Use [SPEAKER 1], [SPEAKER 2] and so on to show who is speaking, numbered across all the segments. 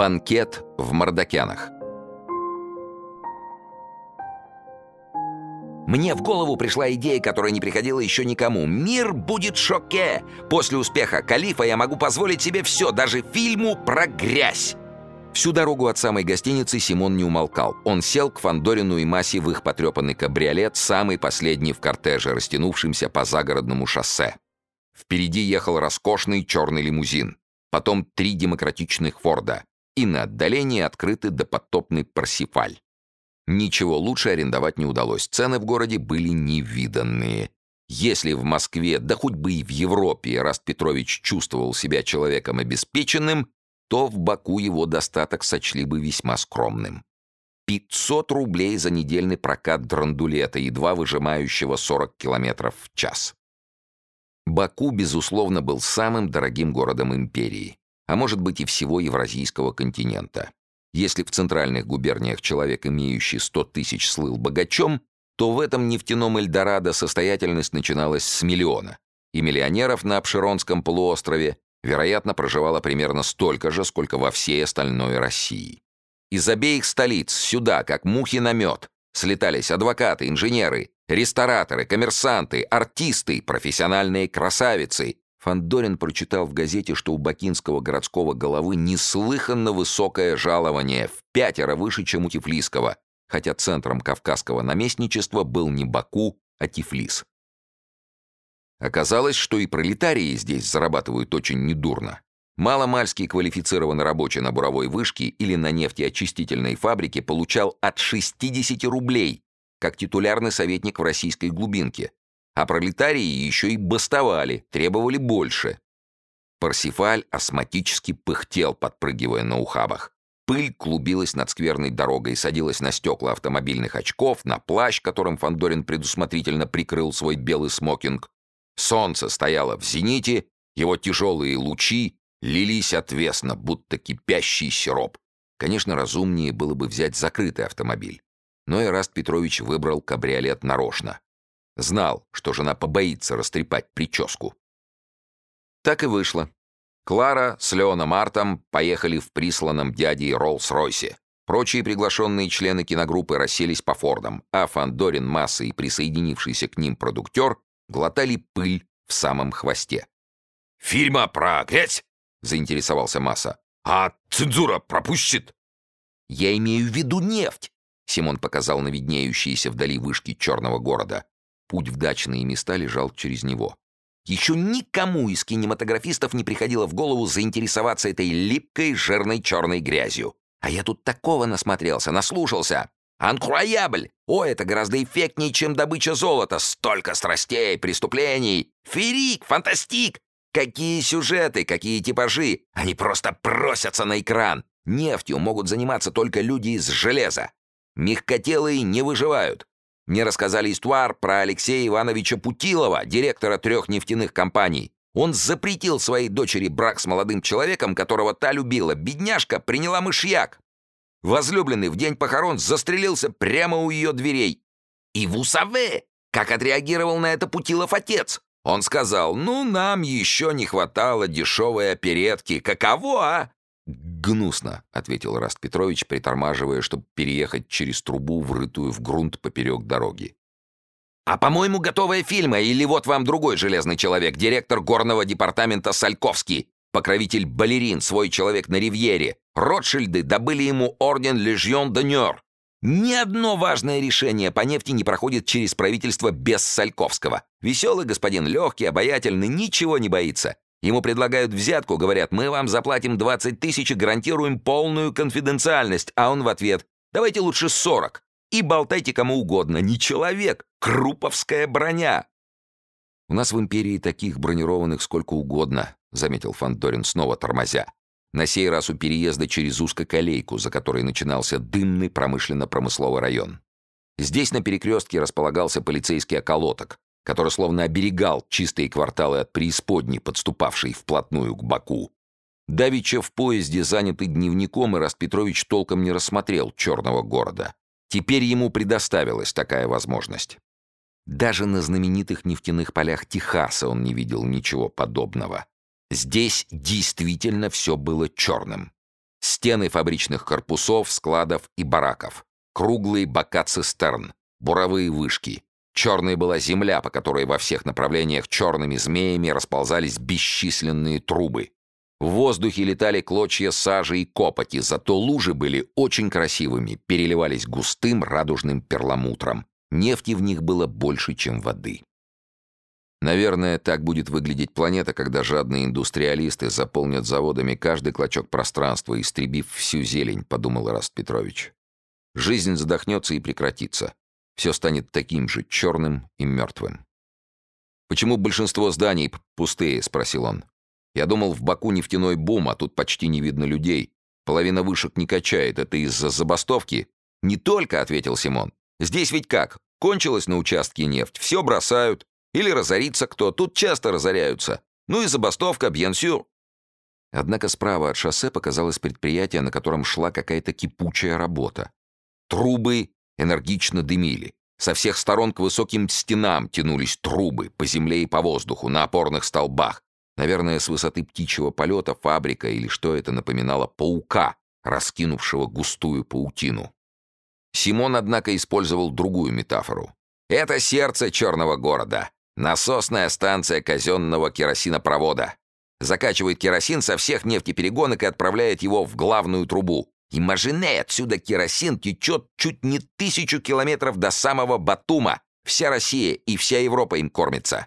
[SPEAKER 1] Банкет в Мордокянах. Мне в голову пришла идея, которая не приходила еще никому. Мир будет шоке! После успеха «Калифа» я могу позволить себе все, даже фильму про грязь. Всю дорогу от самой гостиницы Симон не умолкал. Он сел к Фандорину и Масе в их потрепанный кабриолет, самый последний в кортеже, растянувшемся по загородному шоссе. Впереди ехал роскошный черный лимузин, потом три демократичных Форда и на отдалении открытый допотопный Парсифаль. Ничего лучше арендовать не удалось, цены в городе были невиданные. Если в Москве, да хоть бы и в Европе, Раст Петрович чувствовал себя человеком обеспеченным, то в Баку его достаток сочли бы весьма скромным. 500 рублей за недельный прокат драндулета, едва выжимающего 40 километров в час. Баку, безусловно, был самым дорогим городом империи, а может быть и всего Евразийского континента. Если в центральных губерниях человек, имеющий 100 тысяч, слыл богачом, то в этом нефтяном Эльдорадо состоятельность начиналась с миллиона. И миллионеров на Обширонском полуострове, вероятно, проживало примерно столько же, сколько во всей остальной России. Из обеих столиц сюда, как мухи на мед, слетались адвокаты, инженеры, рестораторы, коммерсанты, артисты, профессиональные красавицы, Фандорин прочитал в газете, что у бакинского городского головы неслыханно высокое жалование, в пятеро выше, чем у Тифлисского, хотя центром кавказского наместничества был не Баку, а Тифлис. Оказалось, что и пролетарии здесь зарабатывают очень недурно. Маломальский квалифицированный рабочий на буровой вышке или на нефтеочистительной фабрике получал от 60 рублей, как титулярный советник в российской глубинке, а пролетарии еще и бастовали, требовали больше. Парсифаль астматически пыхтел, подпрыгивая на ухабах. Пыль клубилась над скверной дорогой, садилась на стекла автомобильных очков, на плащ, которым Фандорин предусмотрительно прикрыл свой белый смокинг. Солнце стояло в зените, его тяжелые лучи лились отвесно, будто кипящий сироп. Конечно, разумнее было бы взять закрытый автомобиль. Но Ираст Петрович выбрал кабриолет нарочно. Знал, что жена побоится растрепать прическу. Так и вышло. Клара с Леоном Артом поехали в присланном дядей Роллс-Ройсе. Прочие приглашенные члены киногруппы расселись по Фордам, а Фандорин, Масса и присоединившийся к ним продуктер глотали пыль в самом хвосте.
[SPEAKER 2] «Фильма про грязь?» — заинтересовался Масса. «А цензура пропустит?»
[SPEAKER 1] «Я имею в виду нефть!» Симон показал на виднеющиеся вдали вышки черного города. Путь в дачные места лежал через него. Еще никому из кинематографистов не приходило в голову заинтересоваться этой липкой, жирной черной грязью. А я тут такого насмотрелся, наслушался. Анкруябль! О, это гораздо эффектнее, чем добыча золота. Столько страстей, преступлений. Ферик, фантастик! Какие сюжеты, какие типажи. Они просто просятся на экран. Нефтью могут заниматься только люди из железа. Мягкотелые не выживают. Мне рассказали истуар про Алексея Ивановича Путилова, директора трех нефтяных компаний. Он запретил своей дочери брак с молодым человеком, которого та любила. Бедняжка приняла мышьяк. Возлюбленный в день похорон застрелился прямо у ее дверей. И в Усаве, как отреагировал на это Путилов отец. Он сказал, ну, нам еще не хватало дешевой оперетки. Каково, а? «Гнусно», — ответил Раст Петрович, притормаживая, чтобы переехать через трубу, врытую в грунт поперек дороги. «А, по-моему, готовая фильма, или вот вам другой железный человек, директор горного департамента Сальковский, покровитель балерин, свой человек на Ривьере. Ротшильды добыли ему орден Лежьон d'Honneur. Ни одно важное решение по нефти не проходит через правительство без Сальковского. Веселый господин, легкий, обаятельный, ничего не боится. Ему предлагают взятку, говорят, мы вам заплатим 20 тысяч и гарантируем полную конфиденциальность, а он в ответ, давайте лучше 40. И болтайте кому угодно, не человек, круповская броня. У нас в империи таких бронированных сколько угодно, заметил Фандорин снова тормозя. На сей раз у переезда через узкоколейку, за которой начинался дымный промышленно-промысловый район. Здесь на перекрестке располагался полицейский околоток, который словно оберегал чистые кварталы от преисподней, подступавшей вплотную к Баку. Давича в поезде, занятый дневником, и Петрович толком не рассмотрел черного города. Теперь ему предоставилась такая возможность. Даже на знаменитых нефтяных полях Техаса он не видел ничего подобного. Здесь действительно все было черным. Стены фабричных корпусов, складов и бараков. Круглые бока цистерн. Буровые вышки. Черной была земля, по которой во всех направлениях черными змеями расползались бесчисленные трубы. В воздухе летали клочья сажи и копоти, зато лужи были очень красивыми, переливались густым радужным перламутром. Нефти в них было больше, чем воды. Наверное, так будет выглядеть планета, когда жадные индустриалисты заполнят заводами каждый клочок пространства, истребив всю зелень, подумал Раст Петрович. Жизнь задохнется и прекратится. Все станет таким же черным и мертвым. «Почему большинство зданий пустые?» — спросил он. Я думал, в Баку нефтяной бум, а тут почти не видно людей. Половина вышек не качает. Это из-за забастовки? Не только, ответил Симон. Здесь ведь как? Кончилась на участке нефть. Все бросают. Или разорится кто. Тут часто разоряются. Ну и забастовка, бьенсюр. Однако справа от шоссе показалось предприятие, на котором шла какая-то кипучая работа. Трубы энергично дымили. Со всех сторон к высоким стенам тянулись трубы, по земле и по воздуху, на опорных столбах. Наверное, с высоты птичьего полета фабрика или что это напоминало паука, раскинувшего густую паутину. Симон, однако, использовал другую метафору. «Это сердце черного города. Насосная станция казенного керосинопровода. Закачивает керосин со всех нефтеперегонок и отправляет его в главную трубу. И мажине отсюда керосин течет чуть не тысячу километров до самого Батума. Вся Россия и вся Европа им кормится».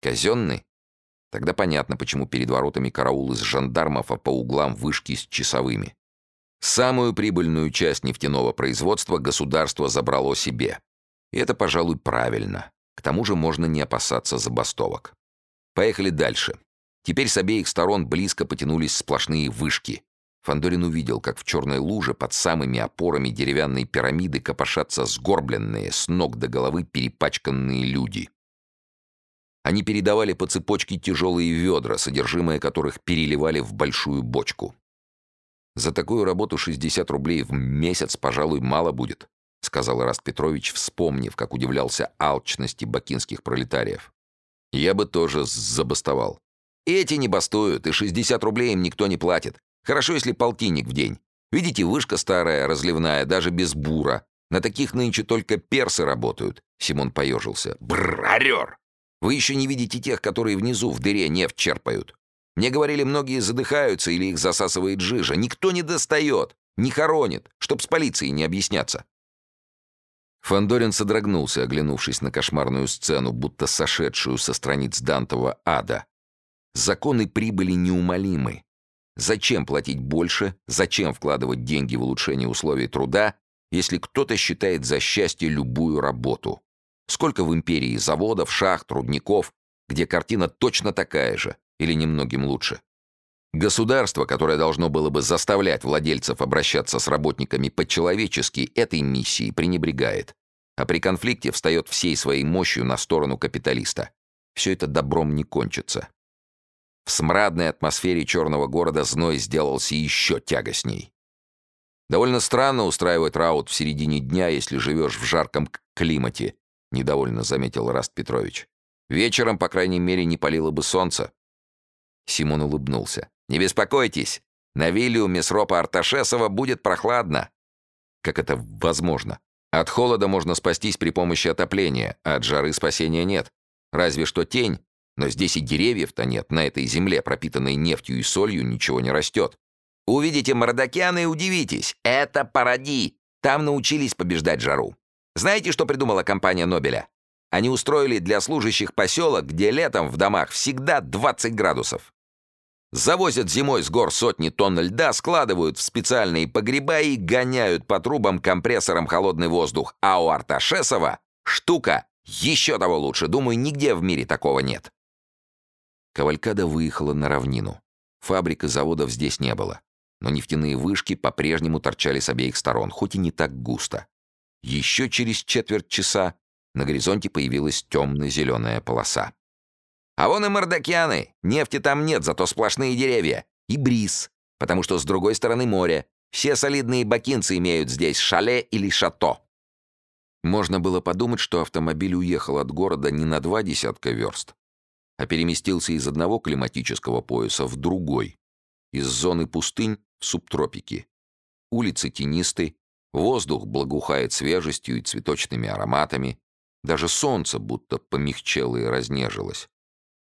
[SPEAKER 1] Казенный? Тогда понятно, почему перед воротами караул из жандармов, а по углам вышки с часовыми. Самую прибыльную часть нефтяного производства государство забрало себе. И это, пожалуй, правильно. К тому же можно не опасаться забастовок. Поехали дальше. Теперь с обеих сторон близко потянулись сплошные вышки. Фандорин увидел, как в черной луже под самыми опорами деревянной пирамиды копошатся сгорбленные, с ног до головы перепачканные люди. Они передавали по цепочке тяжелые ведра, содержимое которых переливали в большую бочку. «За такую работу 60 рублей в месяц, пожалуй, мало будет», сказал Раст Петрович, вспомнив, как удивлялся алчности бакинских пролетариев. «Я бы тоже забастовал». «Эти не бастуют, и 60 рублей им никто не платит. Хорошо, если полтинник в день. Видите, вышка старая, разливная, даже без бура. На таких нынче только персы работают». Симон поежился. «Бррр! Вы еще не видите тех, которые внизу в дыре нефть черпают. Мне говорили, многие задыхаются или их засасывает жижа. Никто не достает, не хоронит, чтоб с полицией не объясняться. Фандорин содрогнулся, оглянувшись на кошмарную сцену, будто сошедшую со страниц Дантова ада. Законы прибыли неумолимы. Зачем платить больше, зачем вкладывать деньги в улучшение условий труда, если кто-то считает за счастье любую работу? Сколько в империи заводов, шахт, рудников, где картина точно такая же или немногим лучше. Государство, которое должно было бы заставлять владельцев обращаться с работниками по-человечески, этой миссией пренебрегает. А при конфликте встает всей своей мощью на сторону капиталиста. Все это добром не кончится. В смрадной атмосфере черного города зной сделался еще тягостней. Довольно странно устраивать раут в середине дня, если живешь в жарком климате, — недовольно заметил Раст Петрович. «Вечером, по крайней мере, не палило бы солнце». Симон улыбнулся. «Не беспокойтесь, на вилле у Месропа Арташесова будет прохладно». «Как это возможно? От холода можно спастись при помощи отопления, а от жары спасения нет. Разве что тень, но здесь и деревьев-то нет, на этой земле, пропитанной нефтью и солью, ничего не растет. Увидите Мордокяна и удивитесь. Это паради. Там научились побеждать жару. Знаете, что придумала компания Нобеля? Они устроили для служащих поселок, где летом в домах всегда 20 градусов. Завозят зимой с гор сотни тонн льда, складывают в специальные погреба и гоняют по трубам компрессором холодный воздух. А у Арташесова штука еще того лучше. Думаю, нигде в мире такого нет. Кавалькада выехала на равнину. Фабрик и заводов здесь не было. Но нефтяные вышки по-прежнему торчали с обеих сторон, хоть и не так густо. Еще через четверть часа на горизонте появилась темно-зеленая полоса. А вон и Мордокьяны. Нефти там нет, зато сплошные деревья. И бриз, потому что с другой стороны море. Все солидные бакинцы имеют здесь шале или шато. Можно было подумать, что автомобиль уехал от города не на два десятка верст, а переместился из одного климатического пояса в другой, из зоны пустынь в субтропике. Улицы тенисты, воздух благоухает свежестью и цветочными ароматами, даже солнце будто помягчело и разнежилось.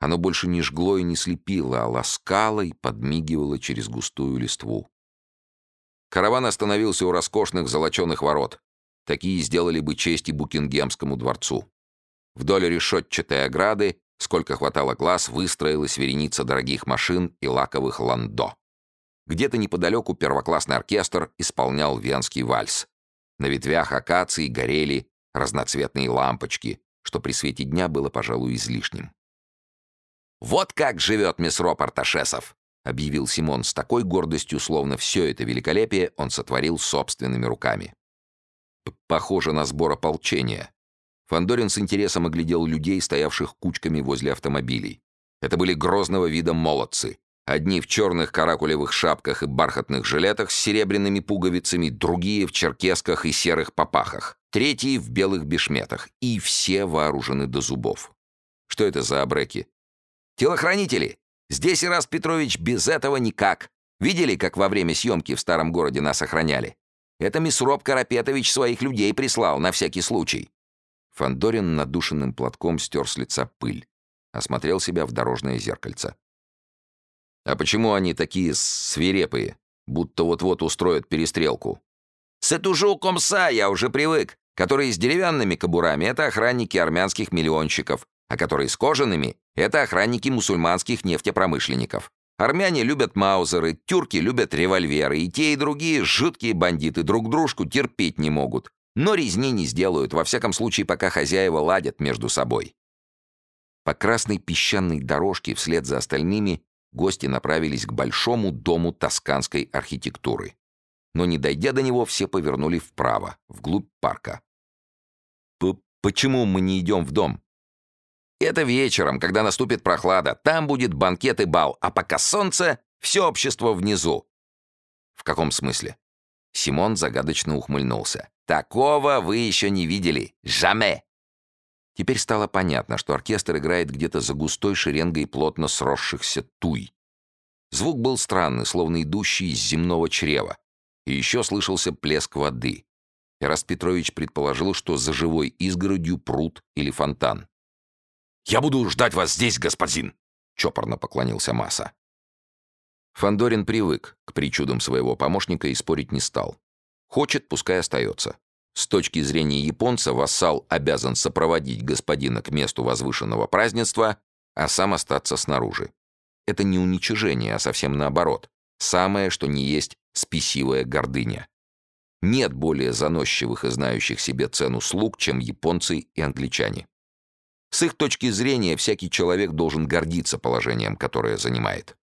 [SPEAKER 1] Оно больше не жгло и не слепило, а ласкало и подмигивало через густую листву. Караван остановился у роскошных золоченых ворот. Такие сделали бы честь и Букингемскому дворцу. Вдоль решетчатой ограды, сколько хватало глаз, выстроилась вереница дорогих машин и лаковых ландо. Где-то неподалеку первоклассный оркестр исполнял венский вальс. На ветвях акации горели разноцветные лампочки, что при свете дня было, пожалуй, излишним. «Вот как живет месро Арташесов!» — объявил Симон с такой гордостью, словно все это великолепие он сотворил собственными руками. Похоже на сбор ополчения. Фандорин с интересом оглядел людей, стоявших кучками возле автомобилей. Это были грозного вида молодцы. Одни в черных каракулевых шапках и бархатных жилетах с серебряными пуговицами, другие в черкесках и серых попахах, третьи в белых бешметах, и все вооружены до зубов. Что это за обреки? «Телохранители! Здесь, Ирас Петрович, без этого никак. Видели, как во время съемки в старом городе нас охраняли? Это Месроп Карапетович своих людей прислал, на всякий случай». Фандорин надушенным платком стер с лица пыль. Осмотрел себя в дорожное зеркальце. А почему они такие свирепые, будто вот-вот устроят перестрелку? С эту комса я уже привык. Которые с деревянными кобурами — это охранники армянских миллионщиков, а которые с кожаными — это охранники мусульманских нефтепромышленников. Армяне любят маузеры, тюрки любят револьверы, и те, и другие жуткие бандиты друг дружку терпеть не могут. Но резни не сделают, во всяком случае, пока хозяева ладят между собой. По красной песчаной дорожке вслед за остальными гости направились к большому дому тосканской архитектуры. Но не дойдя до него, все повернули вправо, вглубь парка. «Почему мы не идем в дом?» «Это вечером, когда наступит прохлада. Там будет банкет и бал, а пока солнце, все общество внизу». «В каком смысле?» Симон загадочно ухмыльнулся. «Такого вы еще не видели. Жаме!» Теперь стало понятно, что оркестр играет где-то за густой шеренгой плотно сросшихся туй. Звук был странный, словно идущий из земного чрева. И еще слышался плеск воды. Ираст Петрович предположил, что за живой изгородью пруд или фонтан.
[SPEAKER 2] «Я буду ждать вас здесь, господин!» — чопорно поклонился Маса.
[SPEAKER 1] Фандорин привык к причудам своего помощника и спорить не стал. Хочет, пускай остается. С точки зрения японца вассал обязан сопроводить господина к месту возвышенного празднества, а сам остаться снаружи. Это не уничижение, а совсем наоборот. Самое, что не есть спесивая гордыня. Нет более заносчивых и знающих себе цену слуг, чем японцы и англичане. С их точки зрения всякий человек должен гордиться положением, которое занимает.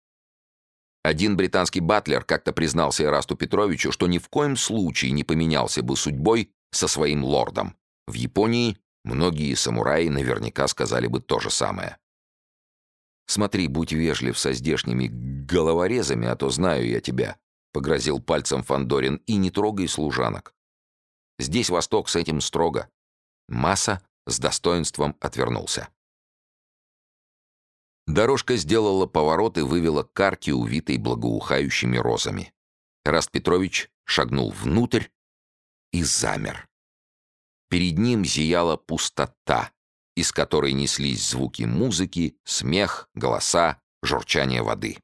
[SPEAKER 1] Один британский батлер как-то признался Ирасту Петровичу, что ни в коем случае не поменялся бы судьбой со своим лордом. В Японии многие самураи наверняка сказали бы то же самое. «Смотри, будь вежлив со здешними головорезами, а то знаю я тебя», — погрозил пальцем Фандорин, — «и не трогай служанок. Здесь Восток с этим строго». Масса с достоинством отвернулся. Дорожка сделала поворот и вывела к карте, увитой благоухающими розами. Раст Петрович шагнул внутрь, и замер. Перед ним зияла пустота, из которой неслись звуки музыки, смех, голоса, журчание воды.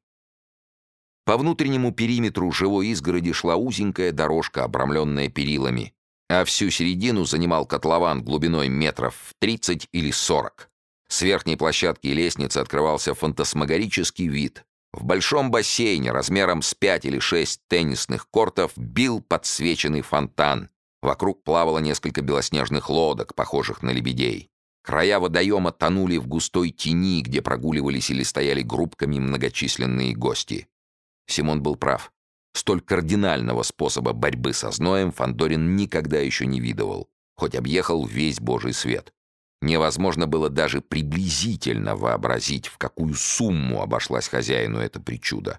[SPEAKER 1] По внутреннему периметру живой изгороди шла узенькая дорожка, обрамленная перилами, а всю середину занимал котлован глубиной метров в 30 или 40. С верхней площадки лестницы открывался фантасмагорический вид. В большом бассейне размером с 5 или 6 теннисных кортов бил подсвеченный фонтан, Вокруг плавало несколько белоснежных лодок, похожих на лебедей. Края водоема тонули в густой тени, где прогуливались или стояли группками многочисленные гости. Симон был прав. Столь кардинального способа борьбы со зноем Фандорин никогда еще не видывал, хоть объехал весь божий свет. Невозможно было даже приблизительно вообразить, в какую сумму обошлась хозяину эта причуда.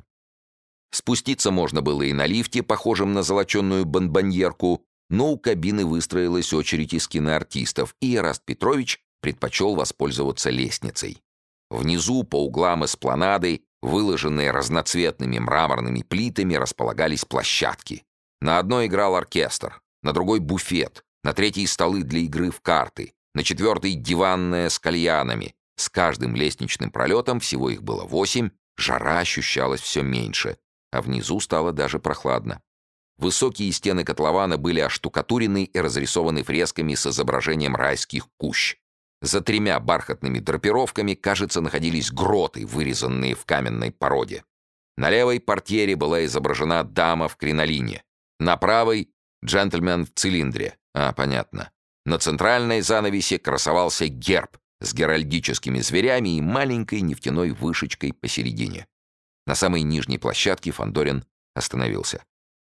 [SPEAKER 1] Спуститься можно было и на лифте, похожем на золоченную бонбоньерку, но у кабины выстроилась очередь из киноартистов, и Эраст Петрович предпочел воспользоваться лестницей. Внизу, по углам эспланады, Выложенные разноцветными мраморными плитами располагались площадки. На одной играл оркестр, на другой — буфет, на третьей — столы для игры в карты, на четвертой — диванная с кальянами. С каждым лестничным пролетом, всего их было восемь, жара ощущалась все меньше, а внизу стало даже прохладно. Высокие стены котлована были оштукатурены и разрисованы фресками с изображением райских кущ. За тремя бархатными драпировками, кажется, находились гроты, вырезанные в каменной породе. На левой портьере была изображена дама в кринолине. На правой — джентльмен в цилиндре. А, понятно. На центральной занавесе красовался герб с геральдическими зверями и маленькой нефтяной вышечкой посередине. На самой нижней площадке Фандорин остановился.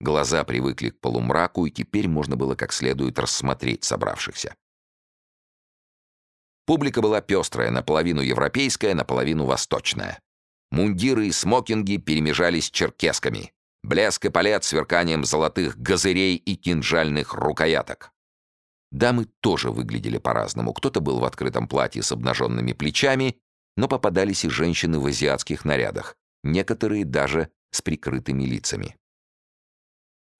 [SPEAKER 1] Глаза привыкли к полумраку, и теперь можно было как следует рассмотреть собравшихся. Публика была пестрая, наполовину европейская, наполовину восточная. Мундиры и смокинги перемежались черкесками. Блеск и палет сверканием золотых газырей и кинжальных рукояток. Дамы тоже выглядели по-разному. Кто-то был в открытом платье с обнаженными плечами, но попадались и женщины в азиатских нарядах, некоторые даже с прикрытыми лицами.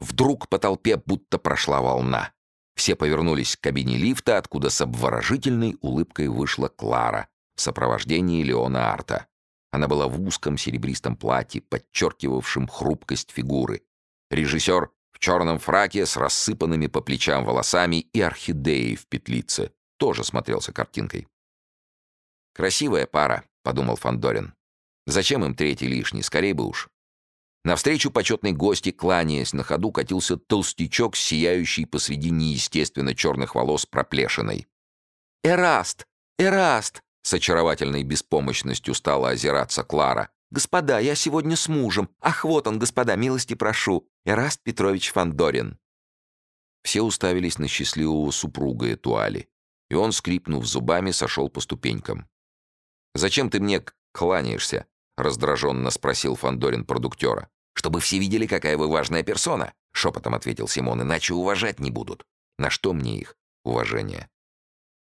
[SPEAKER 1] Вдруг по толпе будто прошла волна. Все повернулись к кабине лифта, откуда с обворожительной улыбкой вышла Клара в сопровождении Леона Арта. Она была в узком серебристом платье, подчеркивавшем хрупкость фигуры. Режиссер черном фраке с рассыпанными по плечам волосами и орхидеей в петлице тоже смотрелся картинкой. «Красивая пара», — подумал Фандорин. «Зачем им третий лишний? Скорей бы уж». Навстречу почетной гости, кланяясь на ходу, катился толстячок, сияющий посреди неестественно черных волос проплешиной. «Эраст! Эраст!» С очаровательной беспомощностью стала озираться Клара. «Господа, я сегодня с мужем. Ах, вот он, господа, милости прошу. Эраст Петрович Фандорин». Все уставились на счастливого супруга Этуали, и он, скрипнув зубами, сошел по ступенькам. «Зачем ты мне кланяешься?» — раздраженно спросил Фандорин продуктера. «Чтобы все видели, какая вы важная персона», — шепотом ответил Симон, «иначе уважать не будут». «На что мне их? Уважение».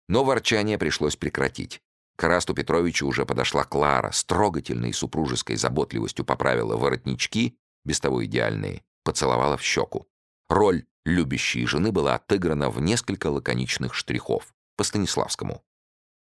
[SPEAKER 1] Но ворчание пришлось прекратить. К Расту Петровичу уже подошла Клара, с трогательной супружеской заботливостью поправила воротнички, без того идеальные, поцеловала в щеку. Роль любящей жены была отыграна в несколько лаконичных штрихов, по Станиславскому.